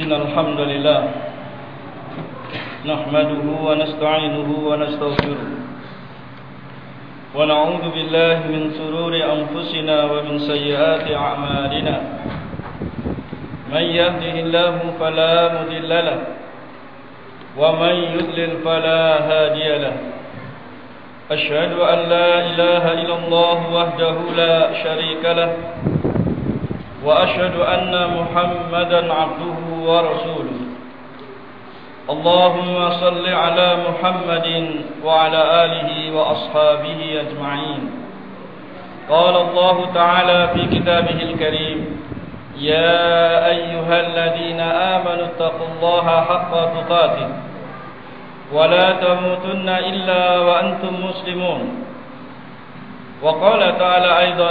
إن الحمد لله نحمده ونستعينه ونستغفره ونعوذ بالله من سرور أنفسنا ومن سيئات أعمالنا من يهده الله فلا مذل له ومن يضلل فلا هادي له أشهد أن لا إله إلا الله وحده لا شريك له وأشهد أن محمدا عبده ورسوله. اللهم صل على محمد وعلى آله وأصحابه أجمعين. قال الله تعالى في كتابه الكريم يا أيها الذين آمنوا اتقوا الله حق تقاته. ولا تموتن إلا وأنتم مسلمون. وقال تعالى أيضا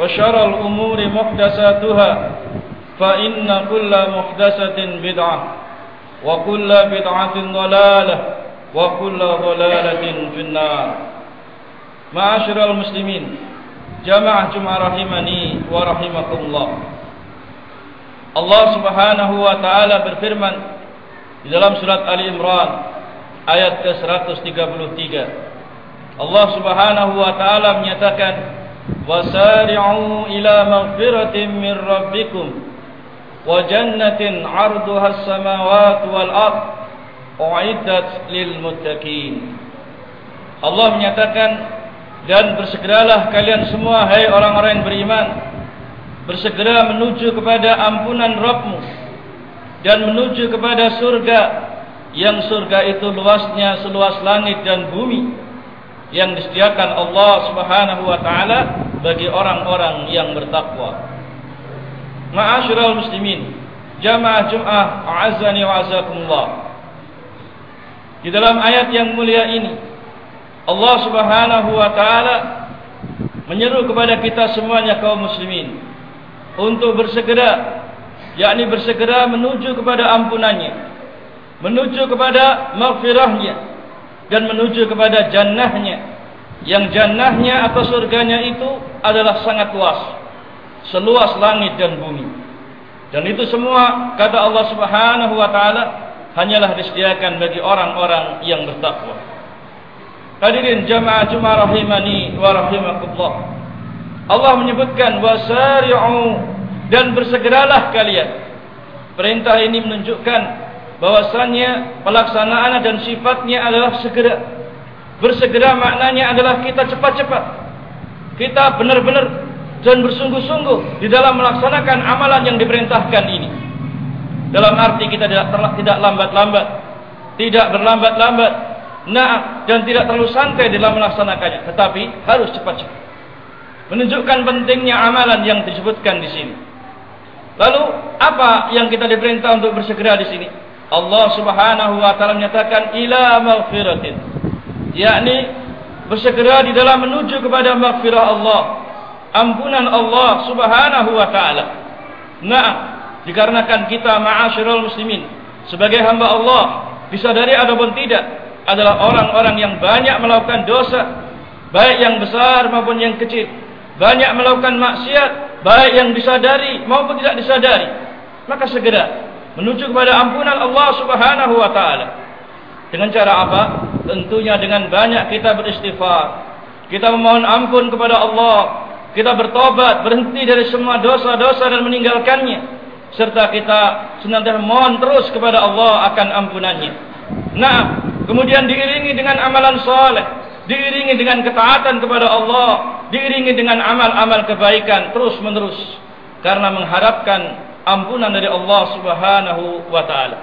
وشر الأمور محدثاتها فإن كل محدثة بدعة وكل بدعة ضلالة وكل ضلالة في النار معاشر المسلمين جماعة جمع رحمني ورحمكم الله Allah subhanahu wa ta'ala berfirman di dalam surat Ali Imran ayat ke-133 Allah subhanahu wa ta'ala menyatakan وسارعوا إلى مغفرة من ربكم وجنة عرضها السماوات والأرض أعدت للمتقين Allah menyatakan dan bersegeralah kalian semua hai orang-orang yang beriman bersegera menuju kepada ampunan Rabbmu dan menuju kepada surga yang surga itu luasnya seluas langit dan bumi yang disediakan Allah Subhanahu wa taala bagi orang-orang yang bertakwa. Ma'asyiral muslimin, jamaah Jumat, a'azzani wa azakumullah. Di dalam ayat yang mulia ini, Allah Subhanahu wa taala menyeru kepada kita semuanya kaum muslimin untuk bersegera yakni bersegera menuju kepada ampunannya, menuju kepada maghfirahnya dan menuju kepada jannahnya. Yang jannahnya atau surganya itu adalah sangat luas seluas langit dan bumi. Dan itu semua kata Allah Subhanahu wa taala hanyalah disediakan bagi orang-orang yang bertakwa. Hadirin jamaah jemaah rahimani wa rahimakumullah. Allah menyebutkan wasari'u dan bersegeralah kalian. Perintah ini menunjukkan bahwasannya pelaksanaan dan sifatnya adalah segera. Bersegera maknanya adalah kita cepat-cepat. Kita benar-benar dan bersungguh-sungguh di dalam melaksanakan amalan yang diperintahkan ini. Dalam arti kita tidak tidak lambat-lambat, tidak berlambat-lambat, nah dan tidak terlalu santai dalam melaksanakannya, tetapi harus cepat-cepat. Menunjukkan pentingnya amalan yang disebutkan di sini. Lalu apa yang kita diperintah untuk bersegera di sini? Allah Subhanahu wa taala menyatakan ila maghfiratin. Yakni bersegera di dalam menuju kepada maghfirah Allah, ampunan Allah Subhanahu wa taala. Nah, dikarenakan kita ma'asyiral muslimin sebagai hamba Allah disadari ataupun tidak adalah orang-orang yang banyak melakukan dosa baik yang besar maupun yang kecil banyak melakukan maksiat baik yang disadari maupun tidak disadari maka segera menuju kepada ampunan Allah Subhanahu wa taala. Dengan cara apa? Tentunya dengan banyak kita beristighfar. Kita memohon ampun kepada Allah. Kita bertobat, berhenti dari semua dosa-dosa dan meninggalkannya. Serta kita senantiasa mohon terus kepada Allah akan ampunannya. Nah, kemudian diiringi dengan amalan soleh, diiringi dengan ketaatan kepada Allah, diiringi dengan amal-amal kebaikan terus menerus karena mengharapkan ampunan dari Allah Subhanahu wa taala.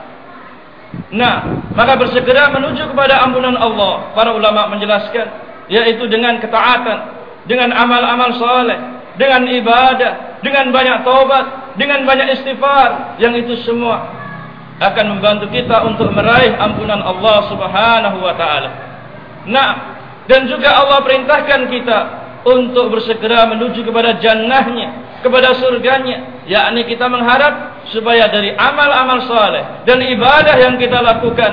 Nah, maka bersegera menuju kepada ampunan Allah. Para ulama menjelaskan yaitu dengan ketaatan, dengan amal-amal soleh, dengan ibadah, dengan banyak taubat, dengan banyak istighfar, yang itu semua akan membantu kita untuk meraih ampunan Allah Subhanahu wa taala. Nah, dan juga Allah perintahkan kita untuk bersegera menuju kepada jannahnya, kepada surganya, yakni kita mengharap supaya dari amal-amal saleh dan ibadah yang kita lakukan,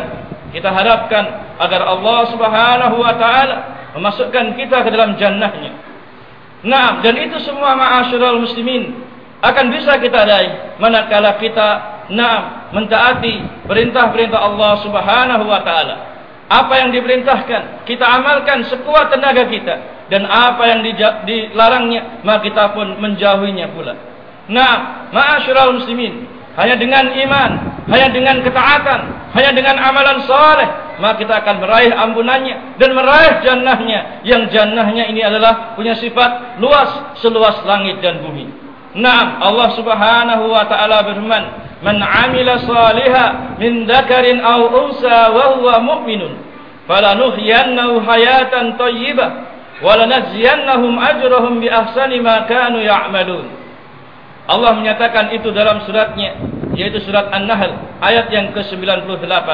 kita harapkan agar Allah Subhanahu wa taala memasukkan kita ke dalam jannahnya. Nah, dan itu semua ma'asyiral muslimin akan bisa kita raih manakala kita Naam, mentaati perintah-perintah Allah Subhanahu wa taala. Apa yang diperintahkan, kita amalkan sekuat tenaga kita dan apa yang dilarangnya, maka kita pun menjauhinya pula. Nah, ma'asyiral muslimin, hanya dengan iman, hanya dengan ketaatan, hanya dengan amalan saleh, maka kita akan meraih ampunannya dan meraih jannahnya. Yang jannahnya ini adalah punya sifat luas seluas langit dan bumi. Nah, Allah Subhanahu wa taala berfirman, man amila saliha min dzakarin aw unsa wa huwa mu'minun falanuhyiyannahu hayatan thayyibah wa lanajziyannahum ajrahum bi ahsani ma kanu ya'malun. Allah menyatakan itu dalam suratnya yaitu surat An-Nahl ayat yang ke-98.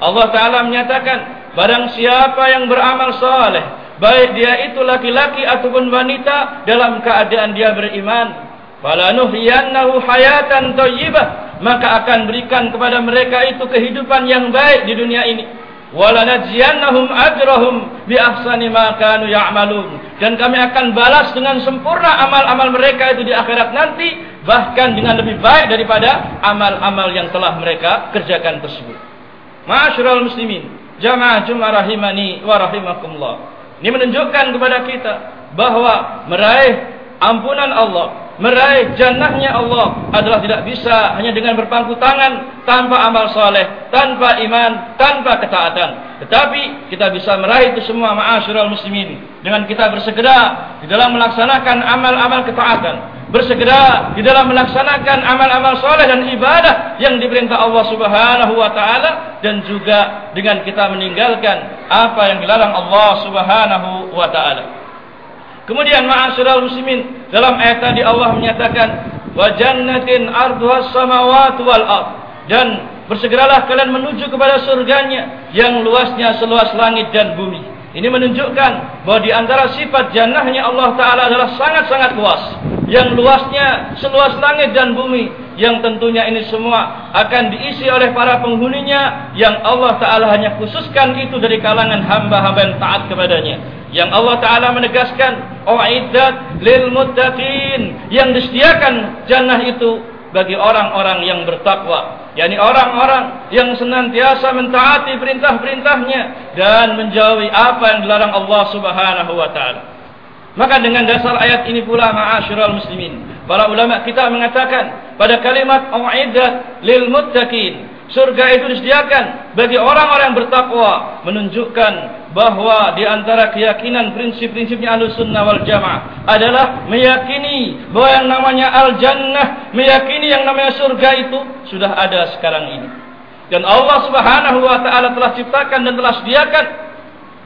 Allah taala menyatakan barang siapa yang beramal saleh baik dia itu laki-laki ataupun wanita dalam keadaan dia beriman falanuhyiyannahu hayatan thayyibah maka akan berikan kepada mereka itu kehidupan yang baik di dunia ini. Walanajiyannahum ajrahum bi ahsani ma kanu ya'malun. Dan kami akan balas dengan sempurna amal-amal mereka itu di akhirat nanti bahkan dengan lebih baik daripada amal-amal yang telah mereka kerjakan tersebut. Ma'asyiral muslimin jamaah jumaah rahimani wa rahimakumullah. Ini menunjukkan kepada kita bahwa meraih ampunan Allah meraih jannahnya Allah adalah tidak bisa hanya dengan berpangku tangan tanpa amal soleh, tanpa iman, tanpa ketaatan. Tetapi kita bisa meraih itu semua ma'asyiral muslimin dengan kita bersegera di dalam melaksanakan amal-amal ketaatan, bersegera di dalam melaksanakan amal-amal soleh dan ibadah yang diperintah Allah Subhanahu wa taala dan juga dengan kita meninggalkan apa yang dilarang Allah Subhanahu wa taala. Kemudian ma'asyiral muslimin dalam ayat tadi Allah menyatakan wa jannatin ardhuha samawati wal ard dan bersegeralah kalian menuju kepada surganya yang luasnya seluas langit dan bumi. Ini menunjukkan bahawa di antara sifat jannahnya Allah Ta'ala adalah sangat-sangat luas. Yang luasnya seluas langit dan bumi. Yang tentunya ini semua akan diisi oleh para penghuninya. Yang Allah Ta'ala hanya khususkan itu dari kalangan hamba-hamba yang taat kepadanya yang Allah Taala menegaskan uiddat lil muttaqin. Yang disediakan jannah itu bagi orang-orang yang bertakwa. Yakni orang-orang yang senantiasa mentaati perintah-perintahnya dan menjauhi apa yang dilarang Allah Subhanahu wa taala. Maka dengan dasar ayat ini pula ma'asyiral muslimin para ulama kita mengatakan pada kalimat uiddat lil muttaqin surga itu disediakan bagi orang-orang yang bertakwa menunjukkan bahawa di antara keyakinan prinsip-prinsipnya ahlu sunnah wal jamaah adalah meyakini bahawa yang namanya al-jannah meyakini yang namanya surga itu sudah ada sekarang ini. Dan Allah subhanahu wa ta'ala telah ciptakan dan telah sediakan.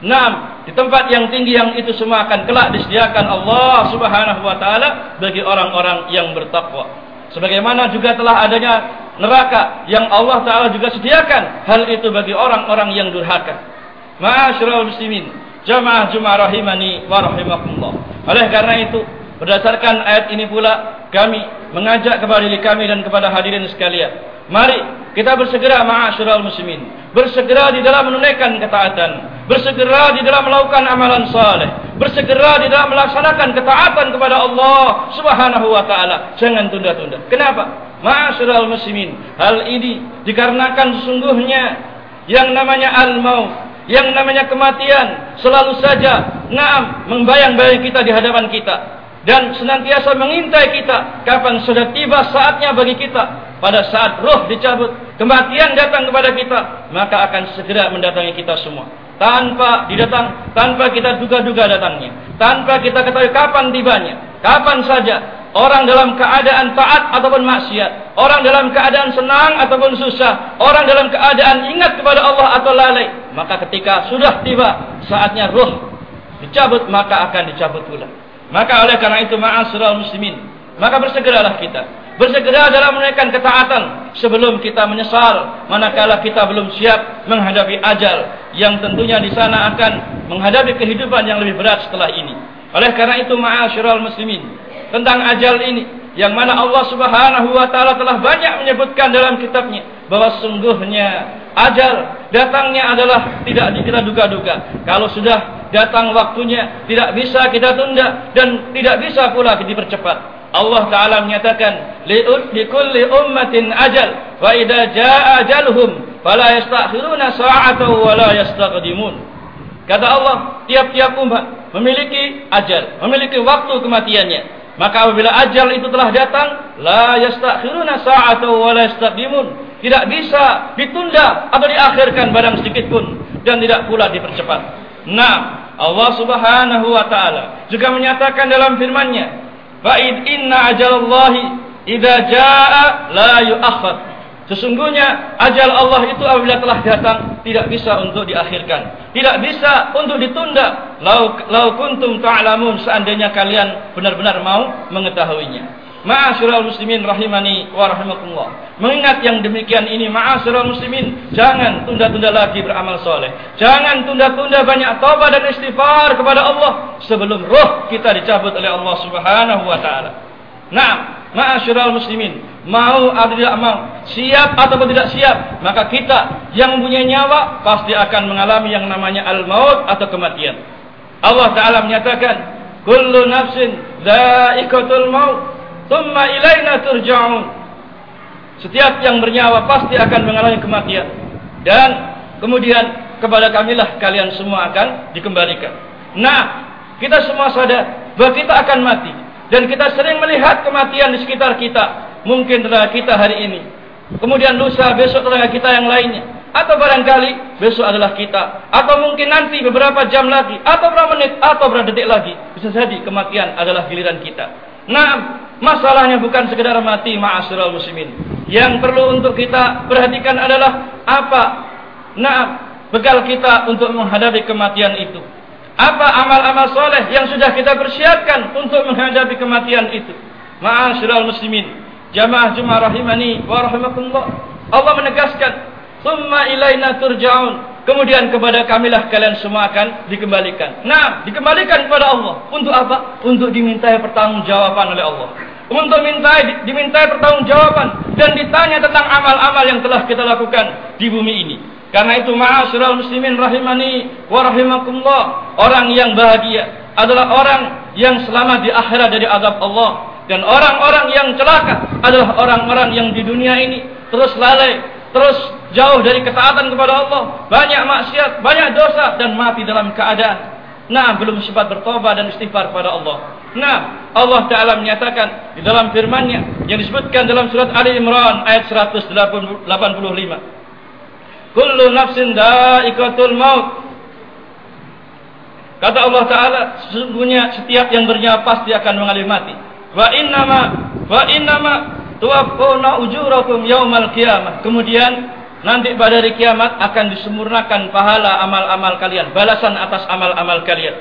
Enam di tempat yang tinggi yang itu semua akan kelak disediakan Allah subhanahu wa ta'ala bagi orang-orang yang bertakwa. Sebagaimana juga telah adanya neraka yang Allah Taala juga sediakan. Hal itu bagi orang-orang yang durhaka. Ma'asyiral muslimin, jamaah Jumat rahimani wa rahimakumullah. Oleh karena itu, berdasarkan ayat ini pula kami mengajak kepada diri kami dan kepada hadirin sekalian Mari kita bersegera ma'asyiral muslimin, bersegera di dalam menunaikan ketaatan, bersegera di dalam melakukan amalan saleh, bersegera di dalam melaksanakan ketaatan kepada Allah Subhanahu wa taala. Jangan tunda-tunda. Kenapa? Ma'asyiral muslimin, hal ini dikarenakan sesungguhnya yang namanya al-maut, yang namanya kematian selalu saja ngam membayang-bayang kita di hadapan kita dan senantiasa mengintai kita kapan sudah tiba saatnya bagi kita pada saat roh dicabut kematian datang kepada kita, maka akan segera mendatangi kita semua. Tanpa didatang, tanpa kita duga-duga datangnya. Tanpa kita ketahui kapan tibanya. Kapan saja orang dalam keadaan taat ataupun maksiat, orang dalam keadaan senang ataupun susah, orang dalam keadaan ingat kepada Allah atau lalai, maka ketika sudah tiba saatnya ruh dicabut maka akan dicabut pula. Maka oleh karena itu ma'asyiral muslimin, maka bersegeralah kita. Bersegera dalam menaikkan ketaatan sebelum kita menyesal manakala kita belum siap menghadapi ajal yang tentunya di sana akan menghadapi kehidupan yang lebih berat setelah ini. Oleh karena itu ma'asyiral muslimin, tentang ajal ini yang mana Allah Subhanahu wa taala telah banyak menyebutkan dalam kitabnya bahwa sungguhnya ajal datangnya adalah tidak kita duga-duga. Kalau sudah datang waktunya tidak bisa kita tunda dan tidak bisa pula kita percepat Allah taala menyatakan li kulli ummatin ajal wa idza jaa ajaluhum fala yastakhiruna sa'atan wa la yastaqdimun. Kata Allah tiap-tiap umat memiliki ajal memiliki waktu kematiannya Maka apabila ajal itu telah datang, la yastakhiruna sa'atan wa la yastaqdimun. Tidak bisa ditunda atau diakhirkan barang sedikit pun dan tidak pula dipercepat. Nah, Allah Subhanahu wa taala juga menyatakan dalam firman-Nya, "Fa inna ajalallahi idza jaa la yu'akhkhar." Sesungguhnya ajal Allah itu apabila telah datang tidak bisa untuk diakhirkan, tidak bisa untuk ditunda. Lau lau kuntum ta'lamun seandainya kalian benar-benar mau mengetahuinya. Ma'asyiral muslimin rahimani wa rahimakumullah. Mengingat yang demikian ini ma'asyiral muslimin, jangan tunda-tunda lagi beramal soleh. Jangan tunda-tunda banyak taubat dan istighfar kepada Allah sebelum roh kita dicabut oleh Allah Subhanahu wa taala. Naam, ma'asyiral muslimin, mau atau tidak mau, siap ataupun tidak siap, maka kita yang mempunyai nyawa pasti akan mengalami yang namanya al-maut atau kematian. Allah Taala menyatakan, "Kullu nafsin dha'iqatul maut, tsumma ilaina turja'un." Setiap yang bernyawa pasti akan mengalami kematian dan kemudian kepada kamilah kalian semua akan dikembalikan. Nah, kita semua sadar bahwa kita akan mati dan kita sering melihat kematian di sekitar kita. Mungkin tetangga kita hari ini. Kemudian lusa besok tetangga kita yang lainnya. Atau barangkali besok adalah kita. Atau mungkin nanti beberapa jam lagi. Atau beberapa menit. Atau beberapa detik lagi. Bisa jadi kematian adalah giliran kita. Nah, masalahnya bukan sekedar mati ma'asyiral muslimin. Yang perlu untuk kita perhatikan adalah apa? Nah, bekal kita untuk menghadapi kematian itu. Apa amal-amal soleh yang sudah kita persiapkan untuk menghadapi kematian itu? Ma'asyiral muslimin, jamaah Jumat rahimani wa rahimakumullah. Allah menegaskan, "Tsumma ilaina turja'un." Kemudian kepada kamilah kalian semua akan dikembalikan. Nah, dikembalikan kepada Allah. Untuk apa? Untuk dimintai pertanggungjawaban oleh Allah. Untuk mintai dimintai pertanggungjawaban dan ditanya tentang amal-amal yang telah kita lakukan di bumi ini. Karena itu ma'asyiral muslimin rahimani wa rahimakumullah. Orang yang bahagia adalah orang yang selamat di akhirat dari azab Allah. Dan orang-orang yang celaka adalah orang-orang yang di dunia ini terus lalai, terus jauh dari ketaatan kepada Allah. Banyak maksiat, banyak dosa dan mati dalam keadaan. Nah, belum sempat bertobat dan istighfar kepada Allah. Nah, Allah Ta'ala menyatakan di dalam firman-Nya yang disebutkan dalam surat Ali Imran ayat 185. Kullu nafsin da'iqatul maut. Kata Allah Taala, sesungguhnya setiap yang bernyawa pasti akan mengalami mati. Wa innama wa innama tuwaffawna ujurakum yaumal qiyamah. Kemudian nanti pada hari kiamat akan disempurnakan pahala amal-amal kalian, balasan atas amal-amal kalian.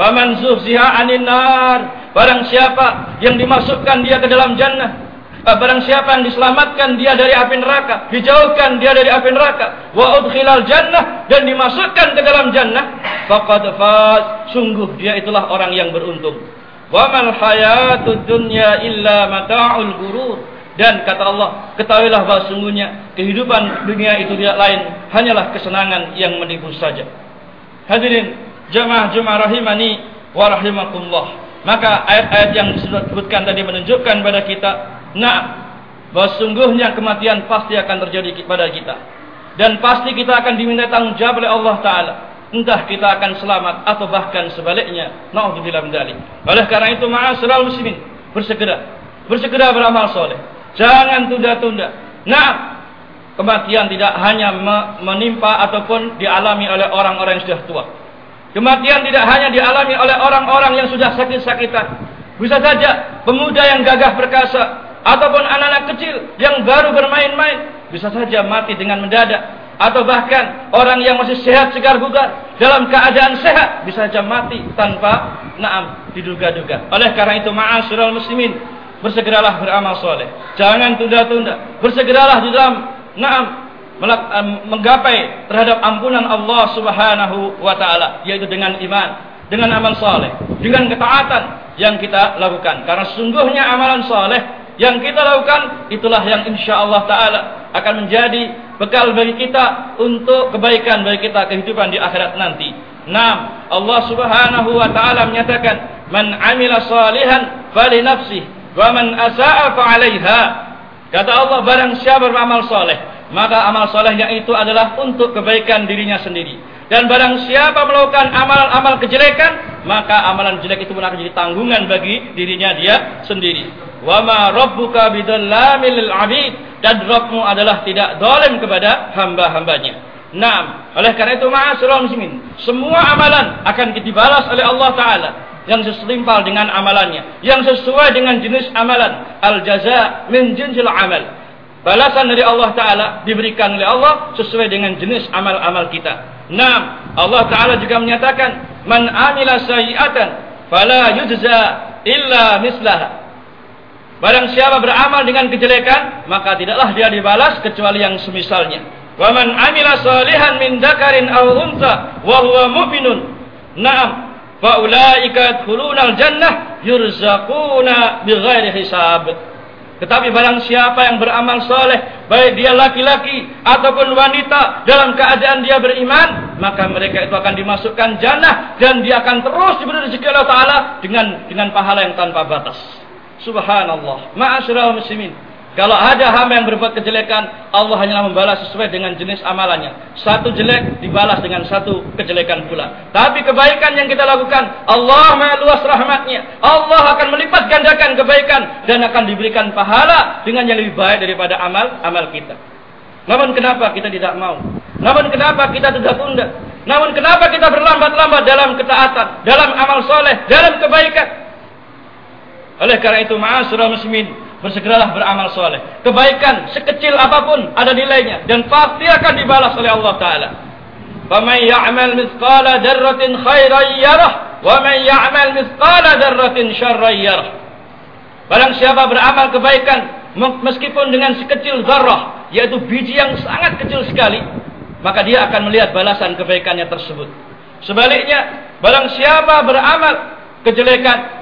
Faman zuhziha 'anil nar, barang siapa yang dimasukkan dia ke dalam jannah, Ah, barang siapa yang diselamatkan dia dari api neraka, dijauhkan dia dari api neraka, wa udkhilal jannah dan dimasukkan ke dalam jannah, faqad faz, sungguh dia itulah orang yang beruntung. Wa mal hayatud dunya illa mata'ul ghurur. Dan kata Allah, ketahuilah bahawa sungguhnya kehidupan dunia itu tidak lain hanyalah kesenangan yang menipu saja. Hadirin jemaah jemaah rahimani wa rahimakumullah. Maka ayat-ayat yang disebutkan tadi menunjukkan kepada kita Nah, bahawa sungguhnya kematian pasti akan terjadi kepada kita. Dan pasti kita akan diminta tanggungjawab oleh Allah Ta'ala. Entah kita akan selamat atau bahkan sebaliknya. Na'udzubillah min dalik. Oleh karena itu ma'asyiral muslimin, bersegera. Bersegera beramal soleh. Jangan tunda-tunda. Nah, Kematian tidak hanya menimpa ataupun dialami oleh orang-orang yang sudah tua. Kematian tidak hanya dialami oleh orang-orang yang sudah sakit-sakitan. Bisa saja pemuda yang gagah perkasa ataupun anak-anak kecil yang baru bermain-main bisa saja mati dengan mendadak atau bahkan orang yang masih sehat segar bugar dalam keadaan sehat bisa saja mati tanpa naam diduga-duga. Oleh karena itu ma'asyiral muslimin bersegeralah beramal soleh. Jangan tunda-tunda. Bersegeralah di dalam naam menggapai terhadap ampunan Allah Subhanahu wa taala yaitu dengan iman, dengan amal soleh, dengan ketaatan yang kita lakukan. Karena sungguhnya amalan soleh yang kita lakukan itulah yang insya-Allah taala akan menjadi bekal bagi kita untuk kebaikan bagi kita kehidupan di akhirat nanti. Naam, Allah Subhanahu wa taala menyatakan, "Man 'amila salihan fali nafsihi wa man asa'a fa 'alaiha." Kata Allah, barang siapa beramal saleh, maka amal salehnya itu adalah untuk kebaikan dirinya sendiri. Dan barang siapa melakukan amalan-amal kejelekan, maka amalan jelek itu pun akan jadi tanggungan bagi dirinya dia sendiri. Wa ma rabbuka bidallamil 'abid dan Rabbmu adalah tidak zalim kepada hamba-hambanya. Naam, oleh karena itu ma'asyiral muslimin, semua amalan akan dibalas oleh Allah taala yang sesetimpal dengan amalannya, yang sesuai dengan jenis amalan. Al jaza min jinsil amal. Balasan dari Allah taala diberikan oleh Allah sesuai dengan jenis amal-amal kita. Naam, Allah taala juga menyatakan, "Man amila sayyi'atan fala yujza illa mislaha." Barang siapa beramal dengan kejelekan, maka tidaklah dia dibalas kecuali yang semisalnya. Wa man amila salihan min dzakarin aw untha wa huwa mu'minun. Naam. Fa ulaika yadkhuluna al-jannah yurzaquna bighairi hisab. Tetapi barang siapa yang beramal soleh, baik dia laki-laki ataupun wanita dalam keadaan dia beriman, maka mereka itu akan dimasukkan jannah dan dia akan terus diberi rezeki Allah Taala dengan dengan pahala yang tanpa batas. Subhanallah. Ma'asyiral muslimin. Kalau ada hamba yang berbuat kejelekan, Allah hanya membalas sesuai dengan jenis amalannya. Satu jelek dibalas dengan satu kejelekan pula. Tapi kebaikan yang kita lakukan, Allah maha luas rahmatnya. Allah akan melipat gandakan kebaikan dan akan diberikan pahala dengan yang lebih baik daripada amal-amal kita. Namun kenapa kita tidak mau? Namun kenapa kita tidak tunda? Namun kenapa kita berlambat-lambat dalam ketaatan, dalam amal soleh, dalam kebaikan? Oleh karena itu, ma'asyiral muslimin, bersegeralah beramal soleh. Kebaikan sekecil apapun ada nilainya dan pasti akan dibalas oleh Allah Taala. Faman ya'mal mithqala dzarratin khairan yarah wa man ya'mal mithqala dzarratin syarran yarah. Barang siapa beramal kebaikan meskipun dengan sekecil zarrah yaitu biji yang sangat kecil sekali maka dia akan melihat balasan kebaikannya tersebut. Sebaliknya, barang siapa beramal kejelekan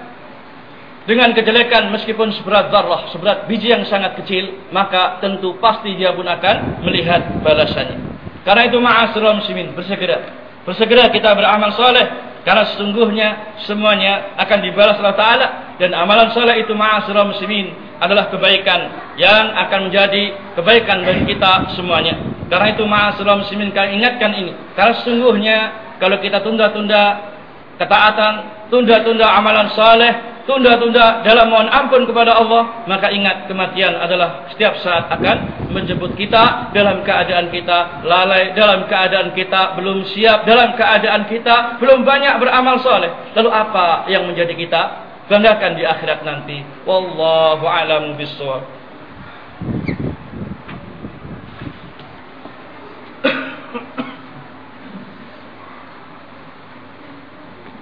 dengan kejelekan meskipun seberat darah, seberat biji yang sangat kecil, maka tentu pasti dia pun akan melihat balasannya. Karena itu ma'asyiral muslimin, bersegera. Bersegera kita beramal soleh karena sesungguhnya semuanya akan dibalas Allah taala dan amalan soleh itu ma'asyiral muslimin adalah kebaikan yang akan menjadi kebaikan bagi kita semuanya. Karena itu ma'asyiral muslimin kalian ingatkan ini. Karena sesungguhnya kalau kita tunda-tunda ketaatan, tunda-tunda amalan soleh, tunda-tunda dalam mohon ampun kepada Allah, maka ingat kematian adalah setiap saat akan menjemput kita dalam keadaan kita lalai, dalam keadaan kita belum siap, dalam keadaan kita belum banyak beramal soleh. Lalu apa yang menjadi kita banggakan di akhirat nanti? Wallahu a'lam bishawab.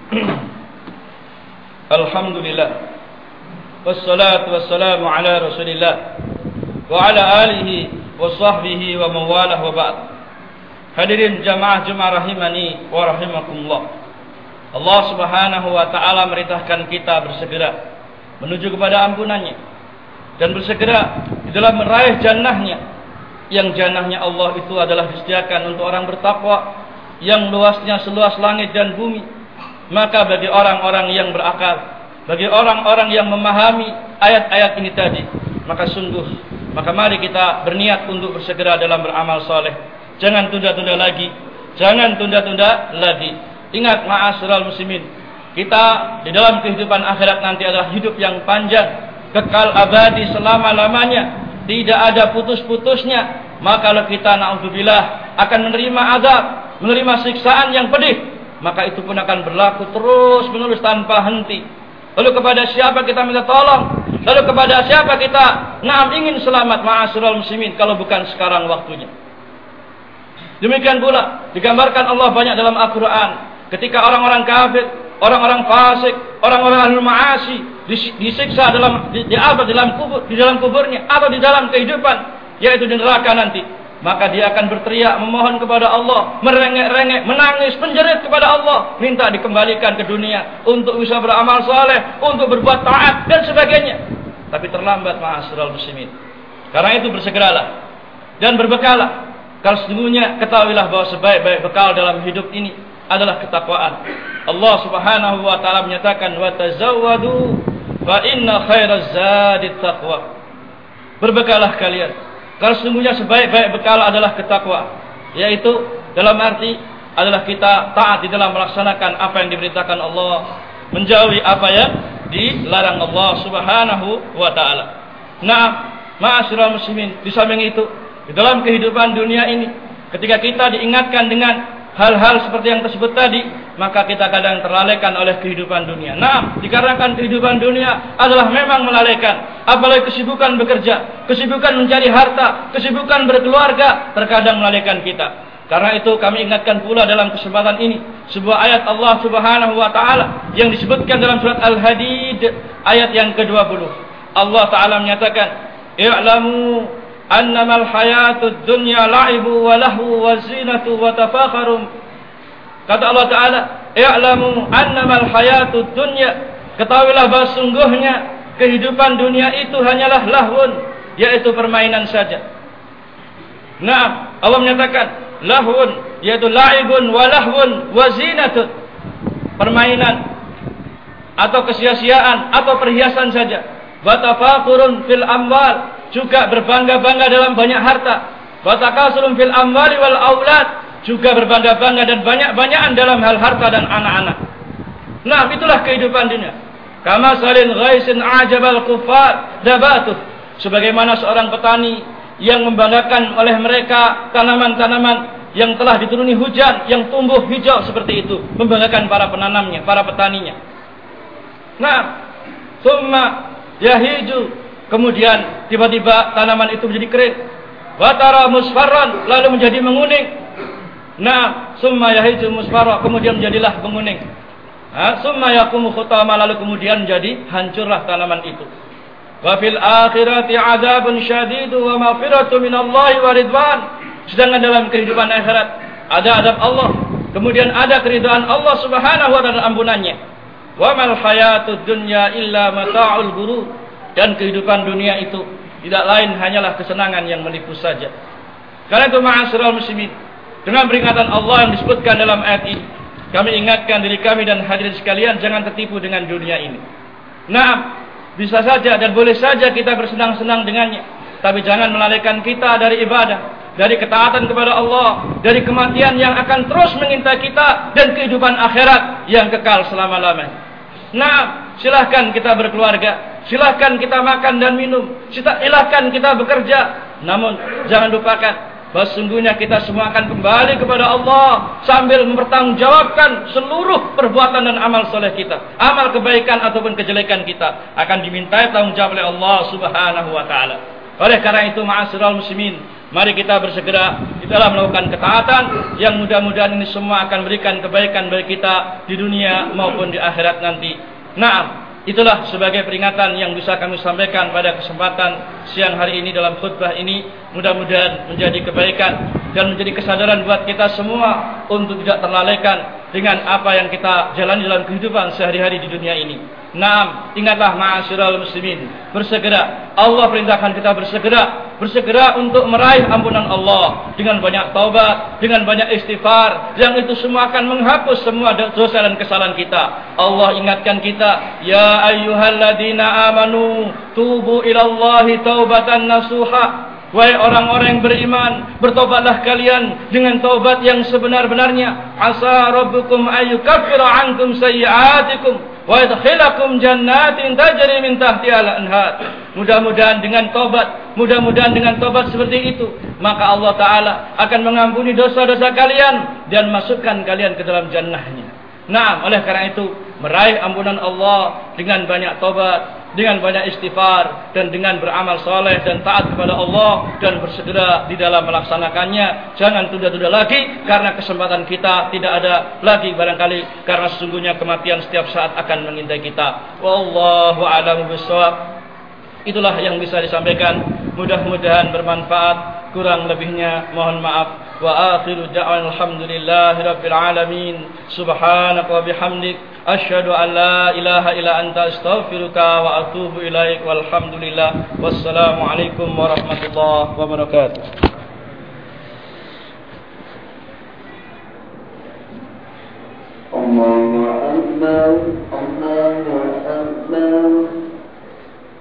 Alhamdulillah. Wassalatu wassalamu ala rasulillah Wa ala alihi Wa sahbihi wa mawalah wa ba'd. Hadirin jamaah jemaah rahimani Wa rahimakumullah. Allah subhanahu wa ta'ala Meritahkan kita bersegera Menuju kepada ampunannya Dan bersegera Di dalam meraih jannahnya. Yang jannahnya Allah itu adalah Disediakan untuk orang bertakwa Yang luasnya seluas langit dan bumi maka bagi orang-orang yang berakal bagi orang-orang yang memahami ayat-ayat ini tadi maka sungguh maka mari kita berniat untuk bersegera dalam beramal soleh. Jangan tunda-tunda lagi jangan tunda-tunda lagi. Ingat ma'asyiral muslimin kita di dalam kehidupan akhirat nanti adalah hidup yang panjang kekal abadi selama-lamanya. Tidak ada putus-putusnya. Maka kalau kita naudzubillah akan menerima azab, menerima siksaan yang pedih, maka itu pun akan berlaku terus menerus tanpa henti. Lalu kepada siapa kita minta tolong? Lalu kepada siapa kita naam ingin selamat ma'asyiral muslimin kalau bukan sekarang waktunya? Demikian pula digambarkan Allah banyak dalam Al-Quran. Ketika orang-orang kafir, orang-orang fasik, orang-orang ahli ma'asi disiksa dalam di, di apa dalam kubur di dalam kuburnya atau di dalam kehidupan yaitu di neraka nanti maka dia akan berteriak memohon kepada Allah merengek-rengek menangis menjerit kepada Allah minta dikembalikan ke dunia untuk bisa beramal saleh untuk berbuat taat dan sebagainya tapi terlambat ma'asyiral muslimin karena itu bersegeralah dan berbekalah kalau sesungguhnya ketahuilah bahawa sebaik-baik bekal dalam hidup ini adalah ketakwaan. Allah Subhanahu wa taala menyatakan wa tazawwadu fa inna khairaz zadit taqwa. Berbekalah kalian. Kalau sesungguhnya sebaik-baik bekal adalah ketakwa, yaitu dalam arti adalah kita taat di dalam melaksanakan apa yang diberitakan Allah, menjauhi apa yang dilarang Allah Subhanahu wa taala. Nah, ma'asyiral muslimin, di samping itu di dalam kehidupan dunia ini ketika kita diingatkan dengan hal-hal seperti yang tersebut tadi maka kita kadang terlalaikan oleh kehidupan dunia. Nah dikarenakan kehidupan dunia adalah memang melalaikan. Apalagi kesibukan bekerja kesibukan mencari harta kesibukan berkeluarga terkadang melalaikan kita. Karena itu kami ingatkan pula dalam kesempatan ini sebuah ayat Allah Subhanahu wa taala yang disebutkan dalam surat Al-Hadid ayat yang ke-20 Allah taala menyatakan i'lamu la'ibu wa lahu wa zinatu wa tafakharum kata Allah taala i'lamu annama al-hayatud dunya. Ketahuilah bahawa sungguhnya kehidupan dunia itu hanyalah lahun yaitu permainan saja. Nah Allah menyatakan lahun yaitu la'ibun wa lahun wa zinatu permainan atau kesia-siaan atau perhiasan saja. Wa tafakurun fil amwal juga berbangga-bangga dalam banyak harta. Watakasulun fil amwali wal aulad juga berbangga-bangga dan banyak-banyakan dalam hal harta dan anak-anak. Nah, itulah kehidupan dunia. Kama salin ghaisin ajabal kufar dabatuh. Sebagaimana seorang petani yang membanggakan oleh mereka tanaman-tanaman yang telah dituruni hujan yang tumbuh hijau seperti itu, membanggakan para penanamnya, para petaninya. Nah, summa yahiju Kemudian tiba-tiba tanaman itu menjadi kering. Watara musfarran lalu menjadi menguning. Nah, summa yahiju musfarra kemudian menjadilah menguning. Ha, summa yakumu khutama lalu kemudian menjadi hancurlah tanaman itu. Wa fil akhirati adzabun syadid wa maghfiratu minallahi wa ridwan. Sedangkan dalam kehidupan akhirat ada adab Allah, kemudian ada keridhaan Allah Subhanahu wa taala ampunannya. Wa mal hayatud dunya illa mata'ul ghurur dan kehidupan dunia itu tidak lain hanyalah kesenangan yang menipu saja. Karena itu ma'asyiral muslimin, dengan peringatan Allah yang disebutkan dalam ayat ini, kami ingatkan diri kami dan hadirin sekalian jangan tertipu dengan dunia ini. Nah, bisa saja dan boleh saja kita bersenang-senang dengannya, tapi jangan melalaikan kita dari ibadah, dari ketaatan kepada Allah, dari kematian yang akan terus mengintai kita dan kehidupan akhirat yang kekal selama-lamanya. Nah, silahkan kita berkeluarga, silahkan kita makan dan minum, silahkan kita bekerja. Namun jangan lupakan bahawa sungguhnya kita semua akan kembali kepada Allah sambil mempertanggungjawabkan seluruh perbuatan dan amal soleh kita, amal kebaikan ataupun kejelekan kita akan dimintai tanggungjawab oleh Allah Subhanahu Wa Taala. Oleh karena itu, ma'asyiral muslimin, Mari kita bersegera dalam melakukan ketaatan yang mudah-mudahan ini semua akan berikan kebaikan bagi kita di dunia maupun di akhirat nanti. Naam, itulah sebagai peringatan yang bisa kami sampaikan pada kesempatan siang hari ini dalam khutbah ini. Mudah-mudahan menjadi kebaikan dan menjadi kesadaran buat kita semua untuk tidak terlalaikan dengan apa yang kita jalani dalam kehidupan sehari-hari di dunia ini. Naam, ingatlah ma'asyiral muslimin, bersegera. Allah perintahkan kita bersegera, bersegera untuk meraih ampunan Allah dengan banyak taubat, dengan banyak istighfar, yang itu semua akan menghapus semua dosa dan kesalahan kita. Allah ingatkan kita, ya ayyuhalladzina amanu, tubu ila Allahi taubatan nasuha. Wahai orang-orang yang beriman, bertobatlah kalian dengan taubat yang sebenar-benarnya. Asa rabbukum ayyukaffira ankum sayyi'atikum wa yadkhilakum jannatin tajri min tahtiha al-anhar. Mudah-mudahan dengan tobat, mudah-mudahan dengan tobat seperti itu, maka Allah taala akan mengampuni dosa-dosa kalian dan masukkan kalian ke dalam jannahnya. Nah, oleh karena itu meraih ampunan Allah dengan banyak tobat, dengan banyak istighfar dan dengan beramal soleh dan taat kepada Allah dan bersegera di dalam melaksanakannya. Jangan tunda-tunda lagi karena kesempatan kita tidak ada lagi barangkali karena sesungguhnya kematian setiap saat akan mengintai kita. Wallahu a'lam bishawab Itulah yang bisa disampaikan. Mudah-mudahan bermanfaat. Kurang lebihnya mohon maaf. وآخر دعوان الحمد لله رب العالمين سبحانك وبحمدك أشهد أن لا إله إلا أنت أستغفرك وأتوب إليك والحمد لله والسلام عليكم ورحمة الله وبركاته الله أكبر الله أكبر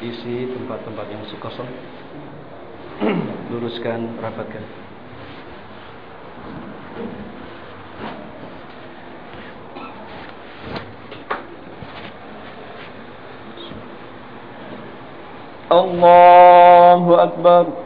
isi tempat-tempat yang kosong. Luruskan rapatkan. Allahu Akbar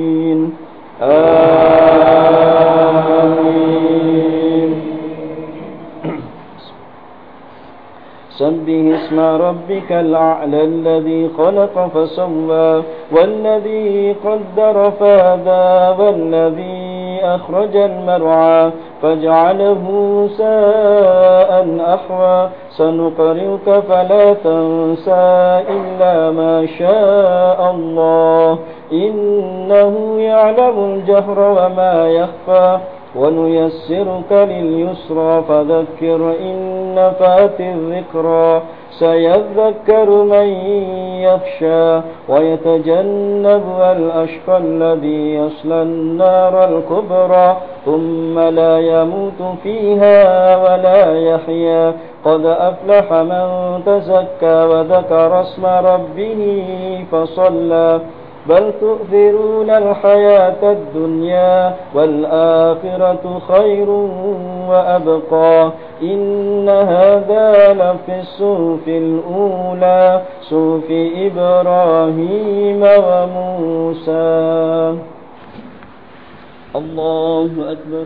آمين. سبه اسم ربك الأعلى الذي خلق فسوى والذي قدر فهدى والذي أخرج المرعى فاجعله ساء أحوى. سنقرئك فلا تنسى إلا ما شاء الله. إنه يعلم الجهر وما يخفى. ونيسرك لليسرى. فذكر إن فات الذكرى. سيذكر من يخشى ويتجنب الأشقى الذي يصلى النار الكبرى ثم لا يموت فيها ولا يحيا. قد أفلح من تزكى وذكر اسم ربه فصلى. بل تؤثرون الحياة الدنيا والآخرة خير وأبقى. إن هذا لفي الصوف الأولى صوف إبراهيم وموسى. الله أكبر.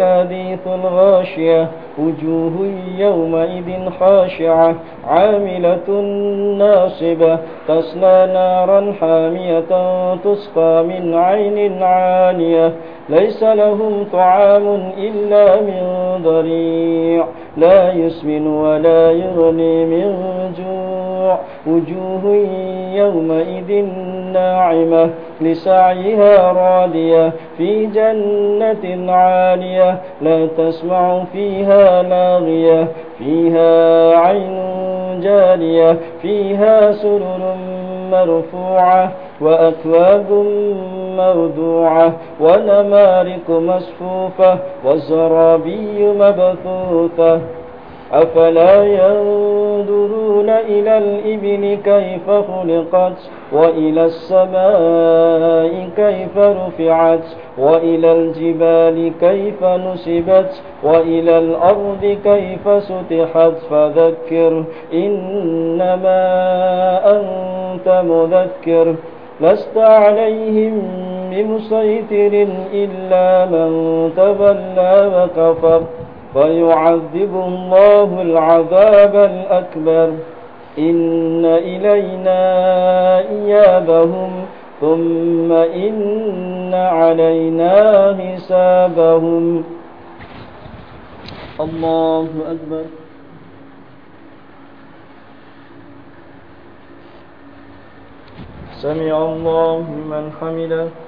أتاك حديث الغاشية وجوه يومئذ خاشعة عاملة ناصبة تصلى نارا حامية تسقى من عين عالية ليس لهم طعام إلا من ضريع لا يسمن ولا يغني من جوع. وجوه يومئذ ناعمة لسعيها راضية في جنة عالية لا تسمع فيها لاغية فيها عين جارية فيها سرر مرفوعة وأكواب موضوعة ونمارق مصفوفة وزرابي مبثوثة. أفلا ينظرون إلى الإبل كيف خلقت وإلى السماء كيف رفعت وإلى الجبال كيف نسبت وإلى الأرض كيف سطحت فذكر إنما أنت مذكر لست عليهم بمسيطر إلا من تولى وكفر فيعذب الله العذاب الأكبر. إن إلينا إيابهم ثم إن علينا حسابهم. الله أكبر. سمع الله من حمده.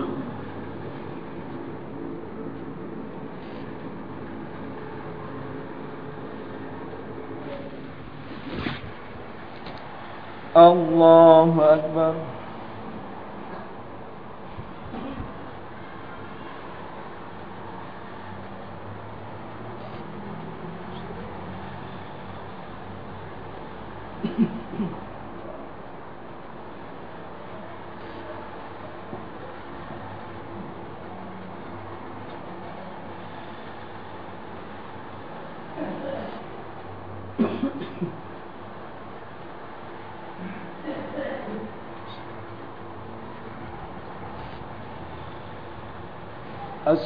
الله أكبر.